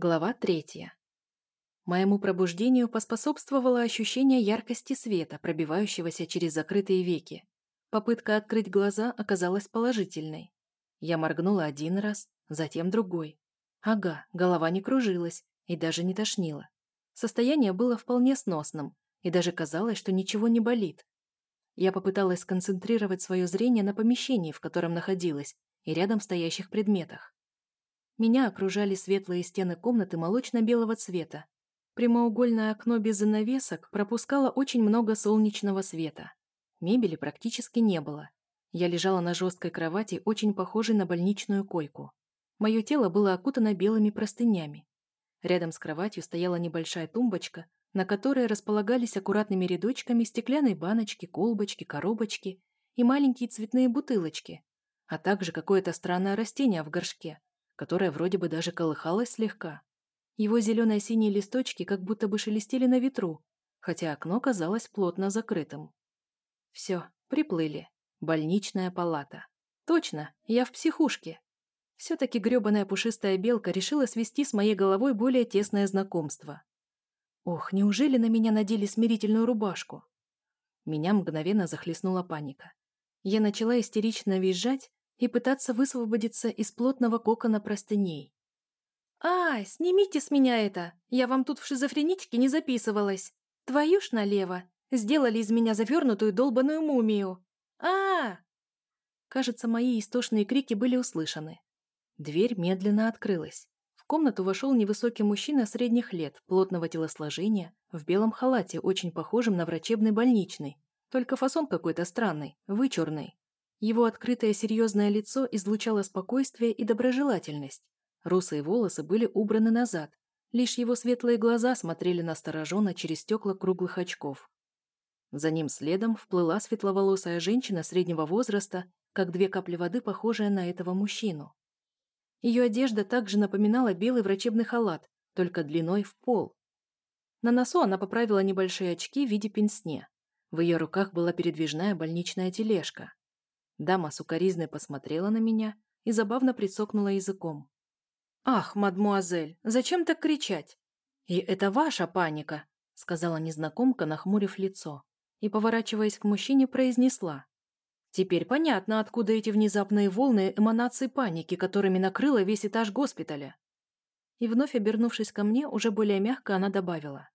Глава третья. Моему пробуждению поспособствовало ощущение яркости света, пробивающегося через закрытые веки. Попытка открыть глаза оказалась положительной. Я моргнула один раз, затем другой. Ага, голова не кружилась и даже не тошнила. Состояние было вполне сносным, и даже казалось, что ничего не болит. Я попыталась сконцентрировать свое зрение на помещении, в котором находилась, и рядом стоящих предметах. Меня окружали светлые стены комнаты молочно-белого цвета. Прямоугольное окно без занавесок пропускало очень много солнечного света. Мебели практически не было. Я лежала на жесткой кровати, очень похожей на больничную койку. Мое тело было окутано белыми простынями. Рядом с кроватью стояла небольшая тумбочка, на которой располагались аккуратными рядочками стеклянные баночки, колбочки, коробочки и маленькие цветные бутылочки, а также какое-то странное растение в горшке, которая вроде бы даже колыхалась слегка. Его зелено-синие листочки как будто бы шелестели на ветру, хотя окно казалось плотно закрытым. Все, приплыли. Больничная палата. Точно, я в психушке. Все-таки грёбаная пушистая белка решила свести с моей головой более тесное знакомство. Ох, неужели на меня надели смирительную рубашку? Меня мгновенно захлестнула паника. Я начала истерично визжать, и пытаться высвободиться из плотного кокона простыней. «Ай, снимите с меня это! Я вам тут в шизофреничке не записывалась! Твою ж налево! Сделали из меня завернутую долбаную мумию! а, Кажется, мои истошные крики были услышаны. Дверь медленно открылась. В комнату вошел невысокий мужчина средних лет, плотного телосложения, в белом халате, очень похожем на врачебный больничный. Только фасон какой-то странный, вычурный. Его открытое серьезное лицо излучало спокойствие и доброжелательность. Русые волосы были убраны назад, лишь его светлые глаза смотрели настороженно через стекла круглых очков. За ним следом вплыла светловолосая женщина среднего возраста, как две капли воды, похожая на этого мужчину. Ее одежда также напоминала белый врачебный халат, только длиной в пол. На носу она поправила небольшие очки в виде пенсне. В ее руках была передвижная больничная тележка. Дама сукоризной посмотрела на меня и забавно прицокнула языком. «Ах, мадмуазель, зачем так кричать?» «И это ваша паника», — сказала незнакомка, нахмурив лицо, и, поворачиваясь к мужчине, произнесла. «Теперь понятно, откуда эти внезапные волны эманации паники, которыми накрыло весь этаж госпиталя». И вновь обернувшись ко мне, уже более мягко она добавила.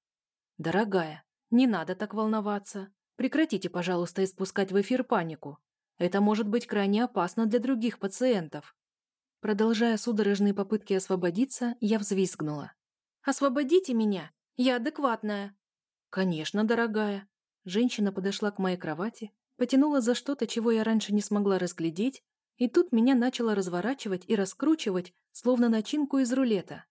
«Дорогая, не надо так волноваться. Прекратите, пожалуйста, испускать в эфир панику. Это может быть крайне опасно для других пациентов. Продолжая судорожные попытки освободиться, я взвизгнула. «Освободите меня! Я адекватная!» «Конечно, дорогая!» Женщина подошла к моей кровати, потянула за что-то, чего я раньше не смогла разглядеть, и тут меня начало разворачивать и раскручивать, словно начинку из рулета.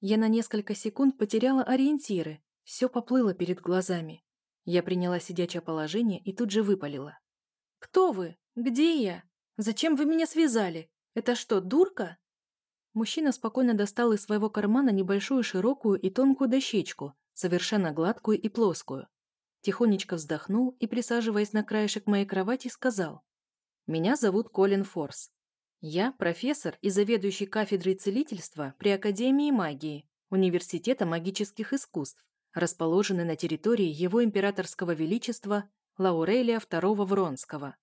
Я на несколько секунд потеряла ориентиры, все поплыло перед глазами. Я приняла сидячее положение и тут же выпалила. «Кто вы? Где я? Зачем вы меня связали? Это что, дурка?» Мужчина спокойно достал из своего кармана небольшую широкую и тонкую дощечку, совершенно гладкую и плоскую. Тихонечко вздохнул и, присаживаясь на краешек моей кровати, сказал. «Меня зовут Колин Форс. Я профессор и заведующий кафедрой целительства при Академии магии Университета магических искусств, расположенной на территории Его Императорского Величества Лаурелия II Вронского.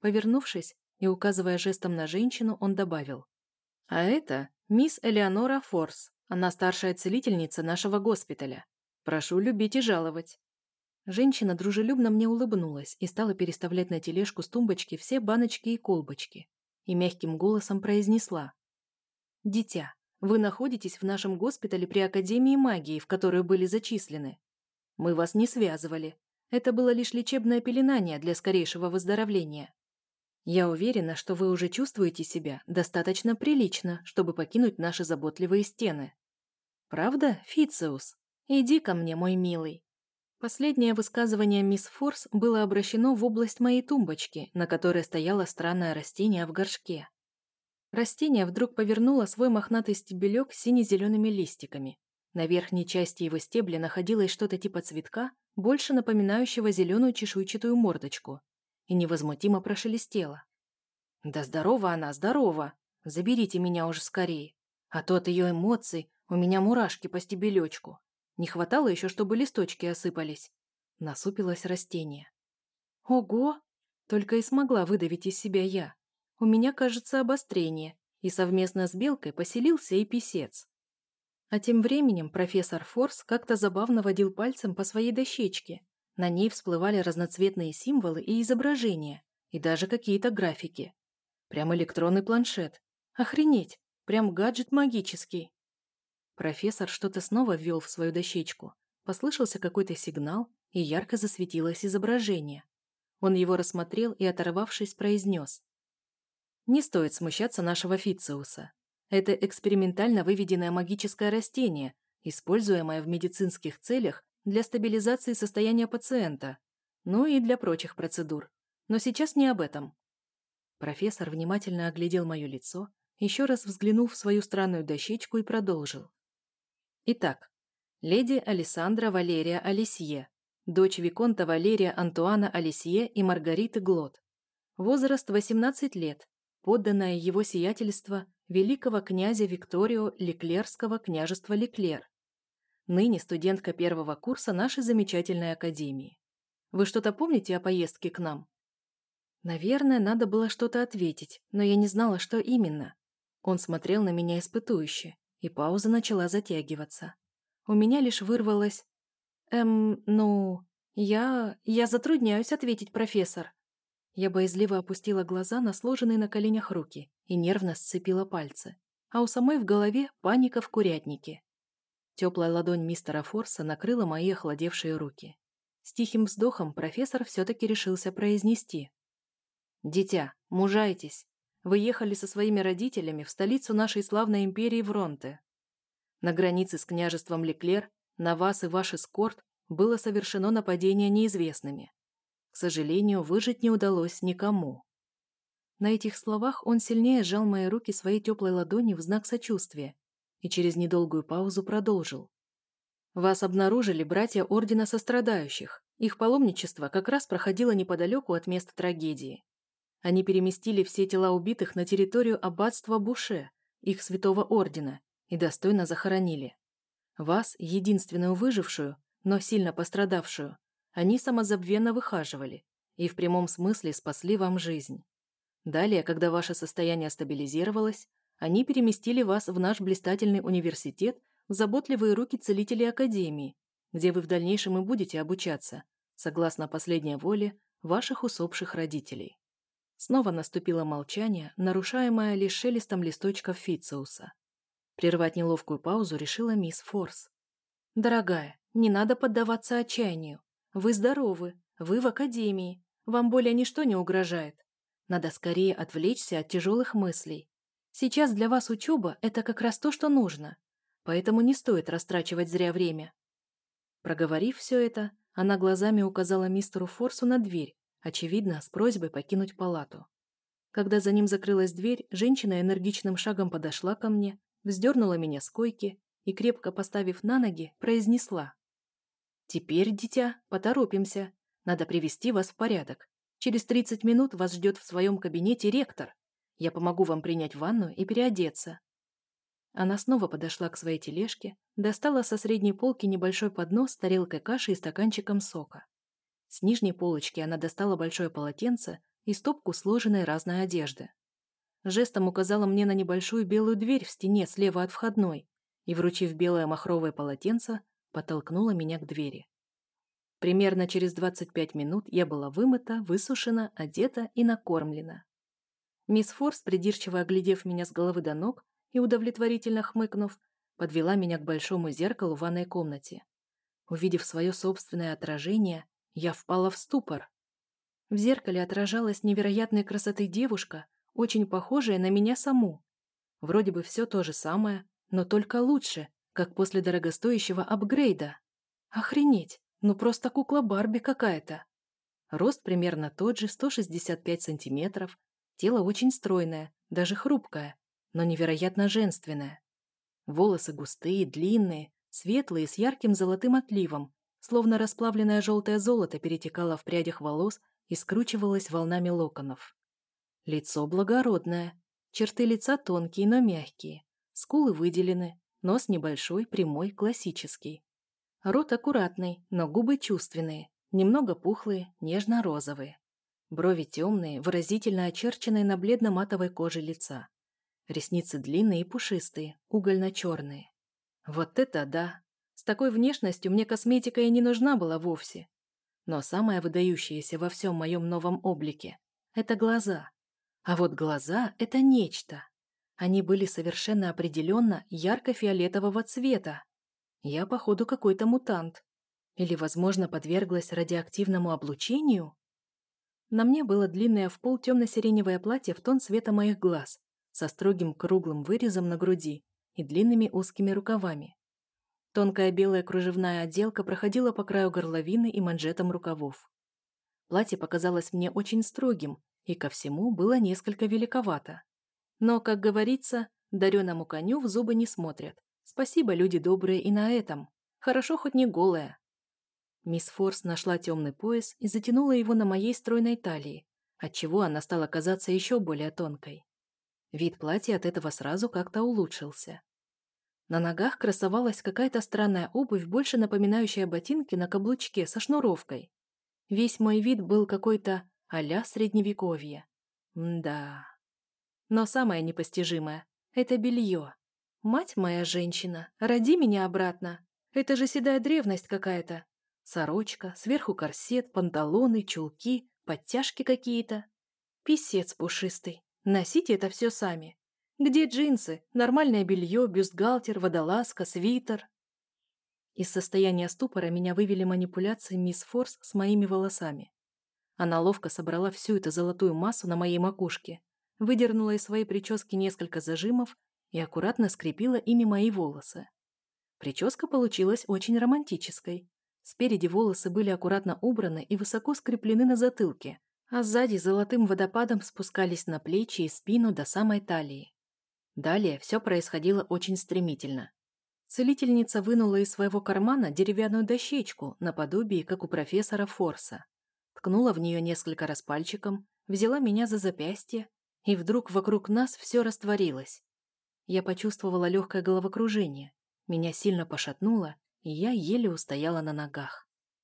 Повернувшись и указывая жестом на женщину, он добавил. «А это мисс Элеонора Форс. Она старшая целительница нашего госпиталя. Прошу любить и жаловать». Женщина дружелюбно мне улыбнулась и стала переставлять на тележку с тумбочки все баночки и колбочки. И мягким голосом произнесла. «Дитя, вы находитесь в нашем госпитале при Академии магии, в которую были зачислены. Мы вас не связывали, это было лишь лечебное пеленание для скорейшего выздоровления. Я уверена, что вы уже чувствуете себя достаточно прилично, чтобы покинуть наши заботливые стены. Правда, Фициус? Иди ко мне, мой милый. Последнее высказывание мисс Форс было обращено в область моей тумбочки, на которой стояло странное растение в горшке. Растение вдруг повернуло свой мохнатый стебелек с сине-зелеными листиками. На верхней части его стебля находилось что-то типа цветка, больше напоминающего зеленую чешуйчатую мордочку, и невозмутимо прошелестела. «Да здорова она, здорова! Заберите меня уже скорее, а то от ее эмоций У меня мурашки по стебелечку. Не хватало еще, чтобы листочки осыпались. Насупилось растение. Ого! Только и смогла выдавить из себя я. У меня, кажется, обострение, и совместно с Белкой поселился и писец. А тем временем профессор Форс как-то забавно водил пальцем по своей дощечке. На ней всплывали разноцветные символы и изображения, и даже какие-то графики. Прям электронный планшет. Охренеть! Прям гаджет магический. Профессор что-то снова ввел в свою дощечку. Послышался какой-то сигнал, и ярко засветилось изображение. Он его рассмотрел и, оторвавшись, произнес. «Не стоит смущаться нашего Фициуса. Это экспериментально выведенное магическое растение, используемое в медицинских целях для стабилизации состояния пациента, ну и для прочих процедур. Но сейчас не об этом». Профессор внимательно оглядел мое лицо, еще раз взглянув в свою странную дощечку и продолжил. Итак, леди Алессандра Валерия Алисье, дочь Виконта Валерия Антуана Алисье и Маргариты Глот. Возраст 18 лет, подданное его сиятельство великого князя Викторио Леклерского княжества Леклер. Ныне студентка первого курса нашей замечательной академии. Вы что-то помните о поездке к нам? Наверное, надо было что-то ответить, но я не знала, что именно. Он смотрел на меня испытующе и пауза начала затягиваться. У меня лишь вырвалось «Эм, ну, я... я затрудняюсь ответить, профессор». Я боязливо опустила глаза на сложенные на коленях руки и нервно сцепила пальцы, а у самой в голове паника в курятнике. Теплая ладонь мистера Форса накрыла мои охладевшие руки. С тихим вздохом профессор все-таки решился произнести. «Дитя, мужайтесь. Вы ехали со своими родителями в столицу нашей славной империи Вронте. На границе с княжеством Леклер на вас и ваш эскорт было совершено нападение неизвестными. К сожалению, выжить не удалось никому. На этих словах он сильнее сжал мои руки своей теплой ладони в знак сочувствия и через недолгую паузу продолжил. Вас обнаружили братья Ордена Сострадающих. Их паломничество как раз проходило неподалеку от места трагедии. Они переместили все тела убитых на территорию аббатства Буше, их святого ордена, и достойно захоронили. Вас, единственную выжившую, но сильно пострадавшую, они самозабвенно выхаживали и в прямом смысле спасли вам жизнь. Далее, когда ваше состояние стабилизировалось, они переместили вас в наш блистательный университет в заботливые руки целителей Академии, где вы в дальнейшем и будете обучаться, согласно последней воле ваших усопших родителей. Снова наступило молчание, нарушаемое лишь шелестом листочков Фитцеуса. Прервать неловкую паузу решила мисс Форс. «Дорогая, не надо поддаваться отчаянию. Вы здоровы, вы в академии, вам более ничто не угрожает. Надо скорее отвлечься от тяжелых мыслей. Сейчас для вас учеба – это как раз то, что нужно, поэтому не стоит растрачивать зря время». Проговорив все это, она глазами указала мистеру Форсу на дверь, очевидно, с просьбой покинуть палату. Когда за ним закрылась дверь, женщина энергичным шагом подошла ко мне, вздернула меня с койки и, крепко поставив на ноги, произнесла. «Теперь, дитя, поторопимся. Надо привести вас в порядок. Через 30 минут вас ждет в своем кабинете ректор. Я помогу вам принять ванну и переодеться». Она снова подошла к своей тележке, достала со средней полки небольшой поднос с тарелкой каши и стаканчиком сока. С нижней полочки она достала большое полотенце и стопку сложенной разной одежды. Жестом указала мне на небольшую белую дверь в стене слева от входной и, вручив белое махровое полотенце, подтолкнула меня к двери. Примерно через 25 минут я была вымыта, высушена, одета и накормлена. Мисс Форс, придирчиво оглядев меня с головы до ног и удовлетворительно хмыкнув, подвела меня к большому зеркалу в ванной комнате. Увидев свое собственное отражение, я впала в ступор. В зеркале отражалась невероятной красоты девушка, очень похожая на меня саму. Вроде бы все то же самое, но только лучше, как после дорогостоящего апгрейда. Охренеть, ну просто кукла Барби какая-то. Рост примерно тот же, 165 сантиметров, тело очень стройное, даже хрупкое, но невероятно женственное. Волосы густые, длинные, светлые, с ярким золотым отливом, Словно расплавленное желтое золото перетекало в прядях волос и скручивалось волнами локонов. Лицо благородное, черты лица тонкие, но мягкие, скулы выделены, Нос небольшой, прямой, классический. Рот аккуратный, но губы чувственные, немного пухлые, нежно-розовые. Брови темные, выразительно очерченные на бледно-матовой коже лица. Ресницы длинные и пушистые, угольно-черные. Вот это да! С такой внешностью мне косметика и не нужна была вовсе. Но самое выдающееся во всем моем новом облике – это глаза. А вот глаза – это нечто. Они были совершенно определенно ярко-фиолетового цвета. Я, походу, какой-то мутант. Или, возможно, подверглась радиоактивному облучению? На мне было длинное в пол темно-сиреневое платье в тон цвета моих глаз, со строгим круглым вырезом на груди и длинными узкими рукавами. Тонкая белая кружевная отделка проходила по краю горловины и манжетам рукавов. Платье показалось мне очень строгим и ко всему было несколько великовато. Но, как говорится, дареному коню в зубы не смотрят. Спасибо, люди добрые, и на этом. Хорошо хоть не голая. Мисс Форс нашла темный пояс и затянула его на моей стройной талии, отчего она стала казаться еще более тонкой. Вид платья от этого сразу как-то улучшился. На ногах красовалась какая-то странная обувь, больше напоминающая ботинки на каблучке со шнуровкой. Весь мой вид был какой-то а-ля средневековье. Мда. Но самое непостижимое — это белье. Мать моя женщина, роди меня обратно. Это же седая древность какая-то. Сорочка, сверху корсет, панталоны, чулки, подтяжки какие-то. Писец пушистый. Носите это все сами. Где джинсы, нормальное белье, бюстгальтер, водолазка, свитер? Из состояния ступора меня вывели манипуляции мисс Форс с моими волосами. Она ловко собрала всю эту золотую массу на моей макушке, выдернула из своей прически несколько зажимов и аккуратно скрепила ими мои волосы. Прическа получилась очень романтической. Спереди волосы были аккуратно убраны и высоко скреплены на затылке, а сзади золотым водопадом спускались на плечи и спину до самой талии. Далее все происходило очень стремительно. Целительница вынула из своего кармана деревянную дощечку, наподобие, как у профессора Форса. Ткнула в нее несколько раз пальчиком, взяла меня за запястье, и вдруг вокруг нас все растворилось. Я почувствовала легкое головокружение, меня сильно пошатнуло, и я еле устояла на ногах.